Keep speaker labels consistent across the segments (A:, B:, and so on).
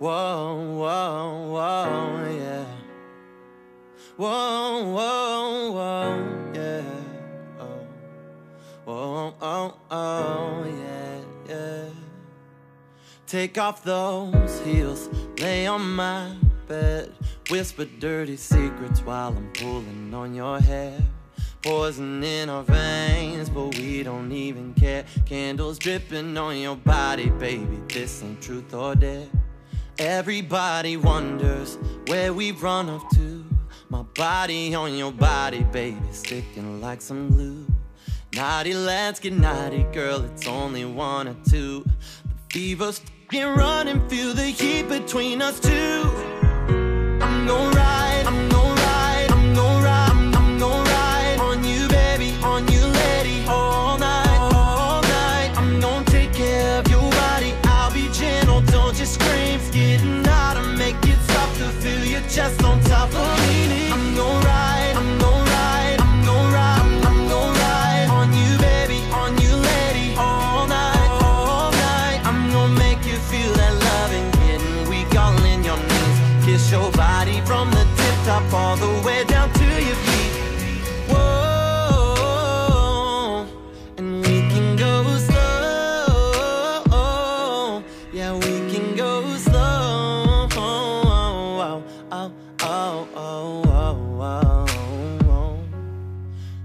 A: Whoa, whoa, whoa, yeah. Whoa, whoa, whoa, yeah. Oh, whoa, oh, oh, yeah, yeah. Take off those heels, lay on my bed, whisper dirty secrets while I'm pulling on your hair. Poison in our veins, but we don't even care. Candles dripping on your body, baby. This ain't truth or dare. Everybody wonders where we run off to. My body on your body, baby, sticking like some glue. Naughty, let's get naughty, girl. It's only one or two. The fever's fucking running, feel the heat between us two. I'm gon' Kiss your body from the tip top all the way down to your feet. Whoa, and we can go slow. Yeah, we can go slow. Oh, oh, oh, oh, oh, oh.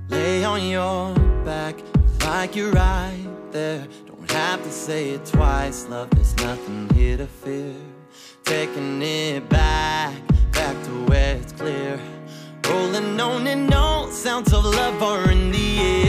A: Lay on your back like you're right there. Don't have to say it twice, love. There's nothing here to fear. Taking it back, and all sounds of love are in the air.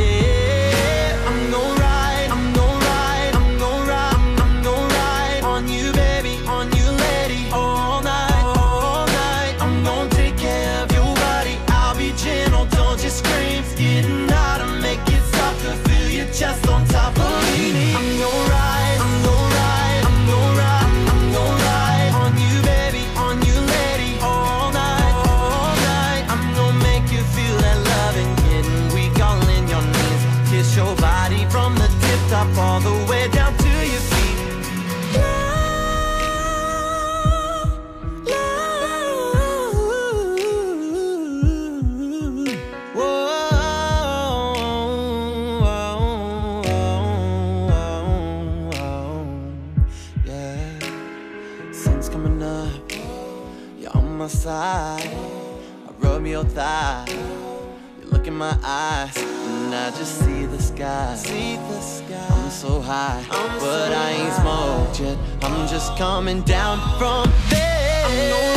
A: Tip top all the way down to your feet. Yeah, sun's coming up. You're on my side. I rub your thigh. You look in my eyes, I just see the sky. See the sky. I'm so high, but I ain't smoked yet. I'm just coming down from there. I'm